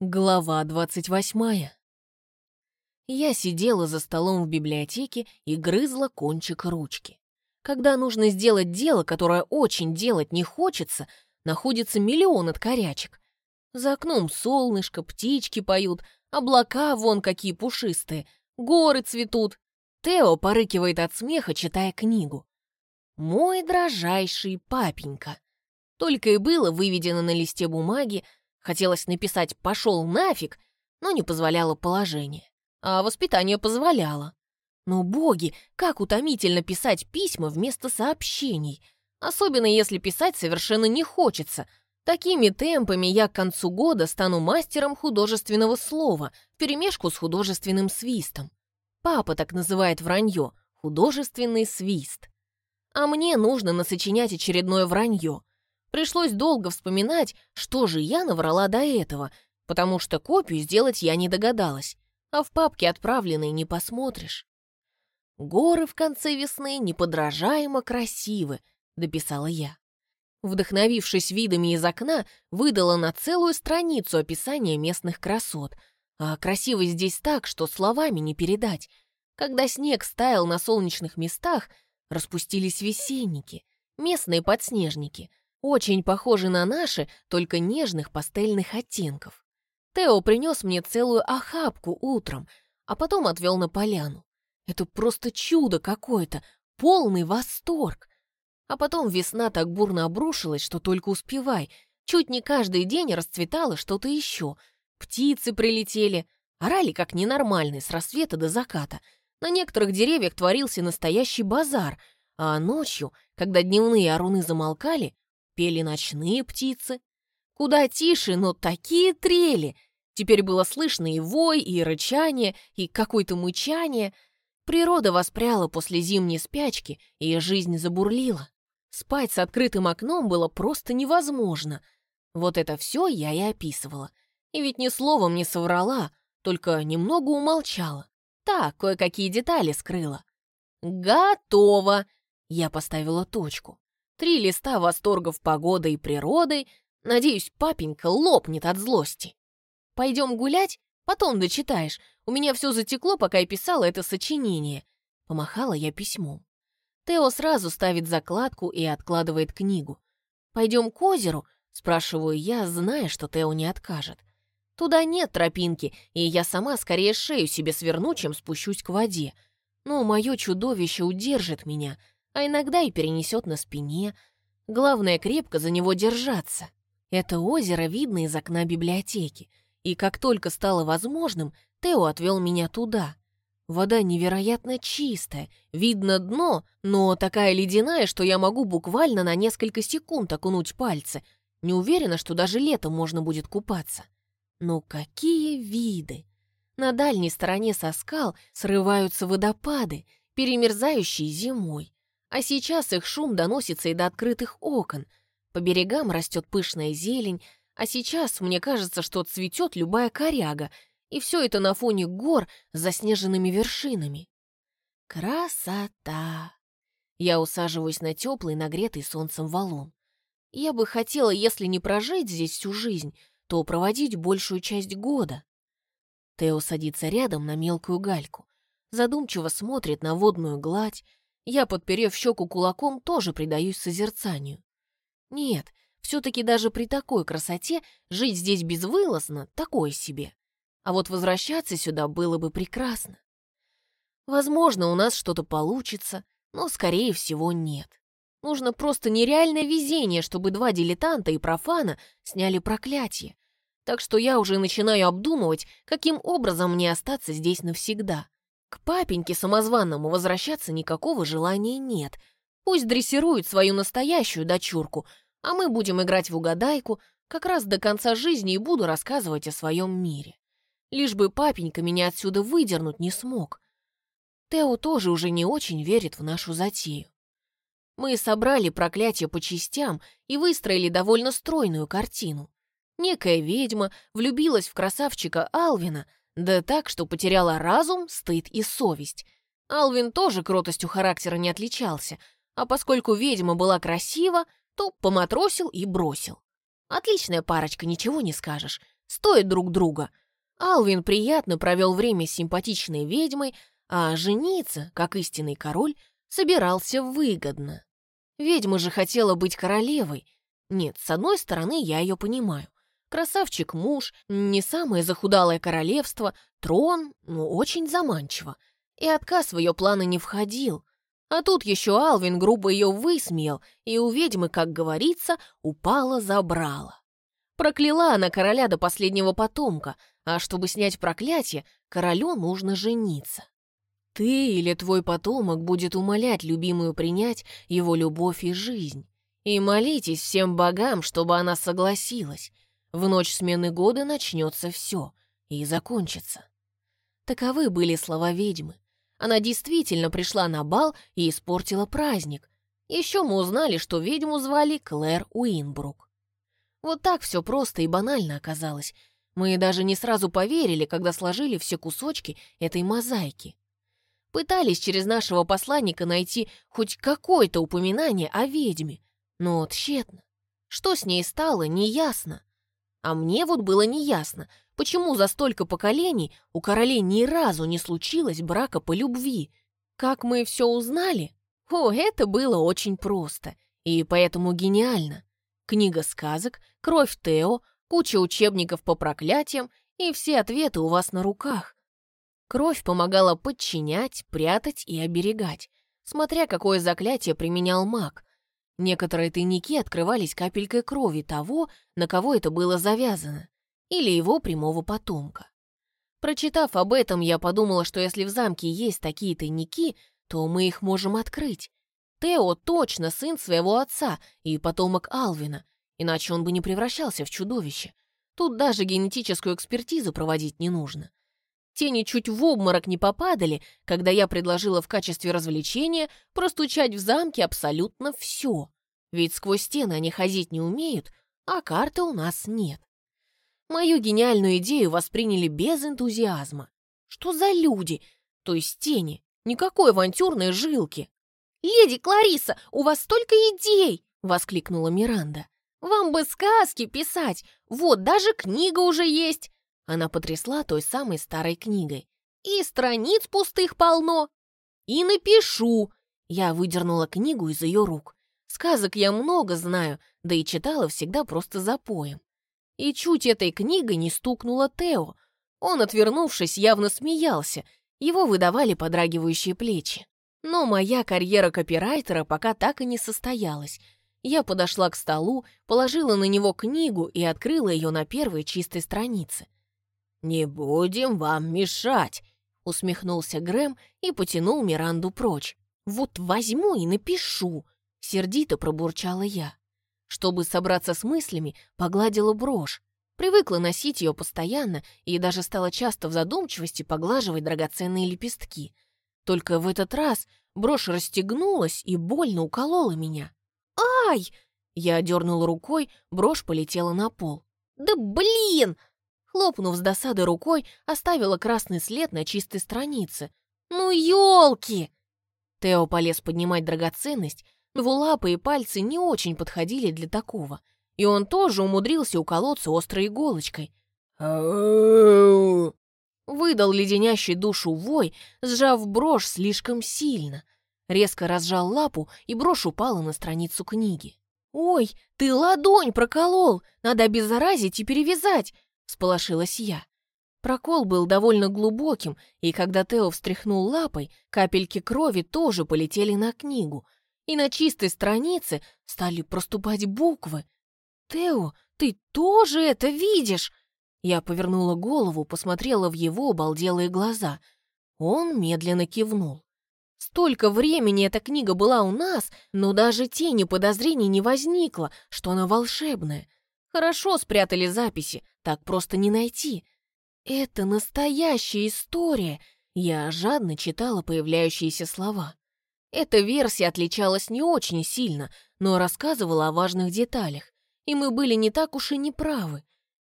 Глава двадцать восьмая. Я сидела за столом в библиотеке и грызла кончик ручки. Когда нужно сделать дело, которое очень делать не хочется, находится миллион от корячек. За окном солнышко, птички поют, облака вон какие пушистые, горы цветут. Тео порыкивает от смеха, читая книгу. «Мой дрожайший папенька». Только и было выведено на листе бумаги, Хотелось написать «пошел нафиг», но не позволяло положение. А воспитание позволяло. Но, боги, как утомительно писать письма вместо сообщений. Особенно если писать совершенно не хочется. Такими темпами я к концу года стану мастером художественного слова, вперемешку с художественным свистом. Папа так называет вранье — художественный свист. А мне нужно насочинять очередное вранье, Пришлось долго вспоминать, что же я наврала до этого, потому что копию сделать я не догадалась, а в папке отправленной не посмотришь. «Горы в конце весны неподражаемо красивы», — дописала я. Вдохновившись видами из окна, выдала на целую страницу описание местных красот. А красиво здесь так, что словами не передать. Когда снег стаял на солнечных местах, распустились весенники, местные подснежники, очень похожи на наши, только нежных пастельных оттенков. Тео принес мне целую охапку утром, а потом отвел на поляну. Это просто чудо какое-то, полный восторг. А потом весна так бурно обрушилась, что только успевай. Чуть не каждый день расцветало что-то еще. Птицы прилетели, орали как ненормальные с рассвета до заката. На некоторых деревьях творился настоящий базар, а ночью, когда дневные оруны замолкали, пели ночные птицы. Куда тише, но такие трели. Теперь было слышно и вой, и рычание, и какое-то мычание. Природа воспряла после зимней спячки, и жизнь забурлила. Спать с открытым окном было просто невозможно. Вот это все я и описывала. И ведь ни словом не соврала, только немного умолчала. Так, кое-какие детали скрыла. «Готово!» Я поставила точку. Три листа восторгов погодой и природой. Надеюсь, папенька лопнет от злости. Пойдем гулять? Потом дочитаешь. У меня все затекло, пока я писала это сочинение. Помахала я письмом. Тео сразу ставит закладку и откладывает книгу. «Пойдем к озеру?» — спрашиваю я, зная, что Тео не откажет. Туда нет тропинки, и я сама скорее шею себе сверну, чем спущусь к воде. Но мое чудовище удержит меня — а иногда и перенесет на спине. Главное, крепко за него держаться. Это озеро видно из окна библиотеки, и как только стало возможным, Тео отвел меня туда. Вода невероятно чистая, видно дно, но такая ледяная, что я могу буквально на несколько секунд окунуть пальцы. Не уверена, что даже летом можно будет купаться. Но какие виды! На дальней стороне со скал срываются водопады, перемерзающие зимой. А сейчас их шум доносится и до открытых окон. По берегам растет пышная зелень, а сейчас мне кажется, что цветет любая коряга, и все это на фоне гор с заснеженными вершинами. Красота! Я усаживаюсь на теплый, нагретый солнцем валун. Я бы хотела, если не прожить здесь всю жизнь, то проводить большую часть года. Тео садится рядом на мелкую гальку, задумчиво смотрит на водную гладь, я, подперев щеку кулаком, тоже предаюсь созерцанию. Нет, все-таки даже при такой красоте жить здесь безвылазно — такое себе. А вот возвращаться сюда было бы прекрасно. Возможно, у нас что-то получится, но, скорее всего, нет. Нужно просто нереальное везение, чтобы два дилетанта и профана сняли проклятие. Так что я уже начинаю обдумывать, каким образом мне остаться здесь навсегда. К папеньке самозванному возвращаться никакого желания нет. Пусть дрессирует свою настоящую дочурку, а мы будем играть в угадайку, как раз до конца жизни и буду рассказывать о своем мире. Лишь бы папенька меня отсюда выдернуть не смог. Тео тоже уже не очень верит в нашу затею. Мы собрали проклятие по частям и выстроили довольно стройную картину. Некая ведьма влюбилась в красавчика Алвина — да так, что потеряла разум, стыд и совесть. Алвин тоже кротостью характера не отличался, а поскольку ведьма была красива, то поматросил и бросил. Отличная парочка, ничего не скажешь. стоят друг друга. Алвин приятно провел время с симпатичной ведьмой, а жениться, как истинный король, собирался выгодно. Ведьма же хотела быть королевой. Нет, с одной стороны, я ее понимаю. Красавчик муж, не самое захудалое королевство, трон, ну, очень заманчиво. И отказ в ее планы не входил. А тут еще Алвин грубо ее высмеял, и у ведьмы, как говорится, упала-забрала. Прокляла она короля до последнего потомка, а чтобы снять проклятие, королю нужно жениться. Ты или твой потомок будет умолять любимую принять его любовь и жизнь. И молитесь всем богам, чтобы она согласилась. В ночь смены года начнется все и закончится. Таковы были слова ведьмы. Она действительно пришла на бал и испортила праздник. Еще мы узнали, что ведьму звали Клэр Уинбрук. Вот так все просто и банально оказалось. Мы даже не сразу поверили, когда сложили все кусочки этой мозаики. Пытались через нашего посланника найти хоть какое-то упоминание о ведьме, но тщетно. Что с ней стало, неясно. А мне вот было неясно, почему за столько поколений у королей ни разу не случилось брака по любви. Как мы все узнали? О, это было очень просто и поэтому гениально. Книга сказок, кровь Тео, куча учебников по проклятиям и все ответы у вас на руках. Кровь помогала подчинять, прятать и оберегать, смотря какое заклятие применял маг. Некоторые тайники открывались капелькой крови того, на кого это было завязано, или его прямого потомка. Прочитав об этом, я подумала, что если в замке есть такие тайники, то мы их можем открыть. Тео точно сын своего отца и потомок Алвина, иначе он бы не превращался в чудовище. Тут даже генетическую экспертизу проводить не нужно. Тени чуть в обморок не попадали, когда я предложила в качестве развлечения простучать в замке абсолютно все. Ведь сквозь стены они ходить не умеют, а карты у нас нет. Мою гениальную идею восприняли без энтузиазма. Что за люди? То есть тени. Никакой авантюрной жилки. «Леди Клариса, у вас столько идей!» — воскликнула Миранда. «Вам бы сказки писать! Вот, даже книга уже есть! Она потрясла той самой старой книгой. «И страниц пустых полно!» «И напишу!» Я выдернула книгу из ее рук. Сказок я много знаю, да и читала всегда просто за поем. И чуть этой книгой не стукнула Тео. Он, отвернувшись, явно смеялся. Его выдавали подрагивающие плечи. Но моя карьера копирайтера пока так и не состоялась. Я подошла к столу, положила на него книгу и открыла ее на первой чистой странице. «Не будем вам мешать», — усмехнулся Грэм и потянул Миранду прочь. «Вот возьму и напишу», — сердито пробурчала я. Чтобы собраться с мыслями, погладила брошь. Привыкла носить ее постоянно и даже стала часто в задумчивости поглаживать драгоценные лепестки. Только в этот раз брошь расстегнулась и больно уколола меня. «Ай!» Я дернула рукой, брошь полетела на пол. «Да блин!» Хлопнув с досады рукой, оставила красный след на чистой странице. «Ну, елки!» Тео полез поднимать драгоценность, но лапы и пальцы не очень подходили для такого, и он тоже умудрился уколоться острой иголочкой. Выдал леденящий душу вой, сжав брошь слишком сильно. Резко разжал лапу, и брошь упала на страницу книги. «Ой, ты ладонь проколол! Надо обеззаразить и перевязать! Сполошилась я. Прокол был довольно глубоким, и когда Тео встряхнул лапой, капельки крови тоже полетели на книгу, и на чистой странице стали проступать буквы. «Тео, ты тоже это видишь?» Я повернула голову, посмотрела в его обалделые глаза. Он медленно кивнул. Столько времени эта книга была у нас, но даже тени подозрений не возникло, что она волшебная. Хорошо спрятали записи, так просто не найти. Это настоящая история. Я жадно читала появляющиеся слова. Эта версия отличалась не очень сильно, но рассказывала о важных деталях, и мы были не так уж и неправы.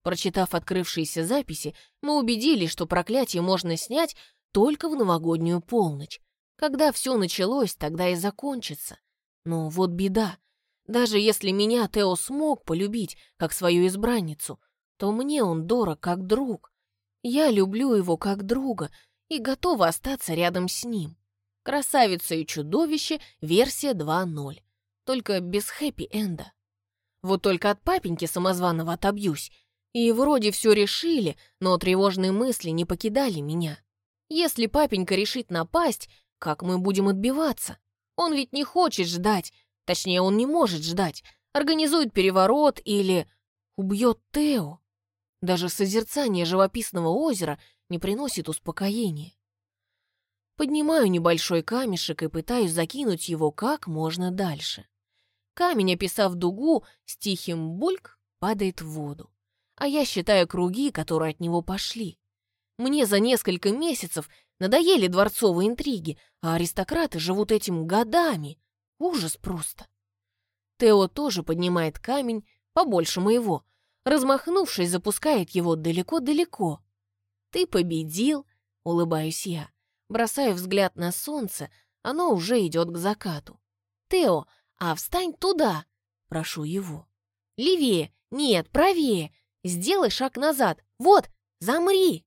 Прочитав открывшиеся записи, мы убедились, что проклятие можно снять только в новогоднюю полночь. Когда все началось, тогда и закончится. Но вот беда. Даже если меня Тео смог полюбить, как свою избранницу, то мне он дорог как друг. Я люблю его как друга и готова остаться рядом с ним. «Красавица и чудовище» версия 2.0, только без хэппи-энда. Вот только от папеньки самозваного отобьюсь. И вроде все решили, но тревожные мысли не покидали меня. Если папенька решит напасть, как мы будем отбиваться? Он ведь не хочет ждать, точнее, он не может ждать. Организует переворот или убьет Тео. Даже созерцание живописного озера не приносит успокоения. Поднимаю небольшой камешек и пытаюсь закинуть его как можно дальше. Камень, описав дугу, с тихим бульк падает в воду. А я считаю круги, которые от него пошли. Мне за несколько месяцев надоели дворцовые интриги, а аристократы живут этим годами. Ужас просто. Тео тоже поднимает камень, побольше моего, размахнувшись, запускает его далеко-далеко. «Ты победил», — улыбаюсь я. Бросаю взгляд на солнце, оно уже идет к закату. «Тео, а встань туда!» — прошу его. «Левее! Нет, правее! Сделай шаг назад! Вот, замри!»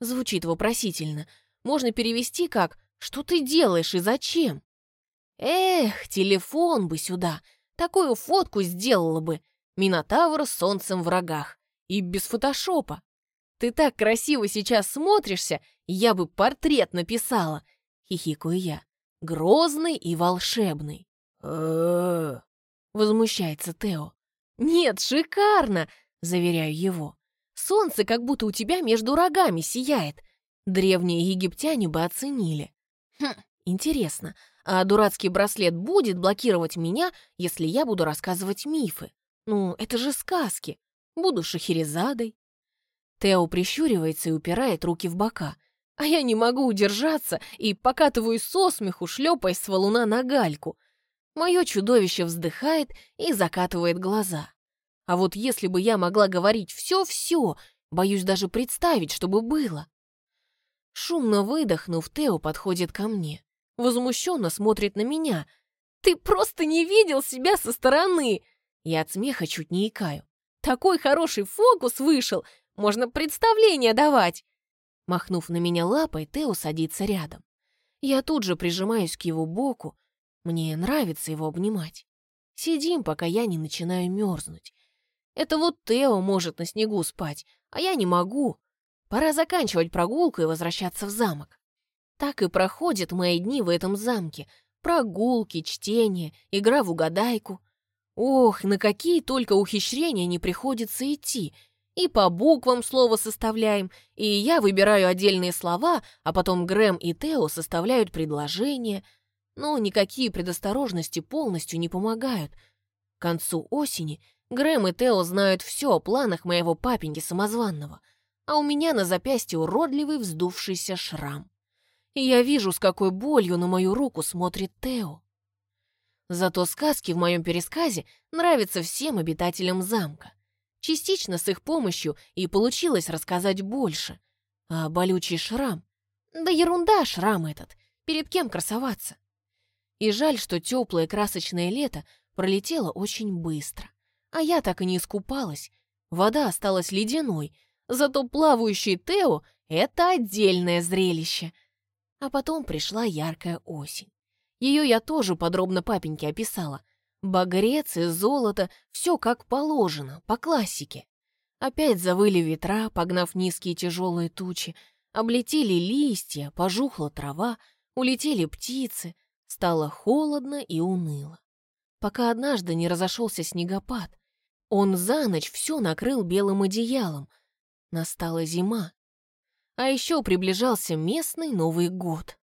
Звучит вопросительно. Можно перевести как «Что ты делаешь и зачем?» Эх, телефон бы сюда! Такую фотку сделала бы! Минотавр с солнцем в рогах. И без фотошопа. Ты так красиво сейчас смотришься, я бы портрет написала. Хихикаю я. Грозный и волшебный. Возмущается Тео. Нет, шикарно, заверяю его. Солнце как будто у тебя между рогами сияет. Древние египтяне бы оценили. Хм, интересно, а дурацкий браслет будет блокировать меня, если я буду рассказывать мифы? Ну, это же сказки. Буду Шахерезадой. Тео прищуривается и упирает руки в бока. А я не могу удержаться и покатываюсь со смеху, шлепаясь с валуна на гальку. Мое чудовище вздыхает и закатывает глаза. А вот если бы я могла говорить все-все, боюсь даже представить, что бы было. Шумно выдохнув, Тео подходит ко мне. Возмущенно смотрит на меня. «Ты просто не видел себя со стороны!» Я от смеха чуть не икаю. «Такой хороший фокус вышел! Можно представление давать!» Махнув на меня лапой, Тео садится рядом. Я тут же прижимаюсь к его боку. Мне нравится его обнимать. Сидим, пока я не начинаю мерзнуть. Это вот Тео может на снегу спать, а я не могу. Пора заканчивать прогулку и возвращаться в замок. Так и проходят мои дни в этом замке. Прогулки, чтение, игра в угадайку. Ох, на какие только ухищрения не приходится идти. И по буквам слово составляем, и я выбираю отдельные слова, а потом Грэм и Тео составляют предложения. Но никакие предосторожности полностью не помогают. К концу осени Грэм и Тео знают все о планах моего папеньки самозванного, а у меня на запястье уродливый вздувшийся шрам. И я вижу, с какой болью на мою руку смотрит Тео. Зато сказки в моем пересказе нравятся всем обитателям замка. Частично с их помощью и получилось рассказать больше. А болючий шрам... Да ерунда шрам этот. Перед кем красоваться? И жаль, что теплое красочное лето пролетело очень быстро. А я так и не искупалась. Вода осталась ледяной, зато плавающий Тео — это отдельное зрелище. А потом пришла яркая осень. Ее я тоже подробно папеньке описала. Багрец и золото — все как положено, по классике. Опять завыли ветра, погнав низкие тяжелые тучи, облетели листья, пожухла трава, улетели птицы, стало холодно и уныло. Пока однажды не разошелся снегопад, он за ночь все накрыл белым одеялом. Настала зима. А еще приближался местный Новый год.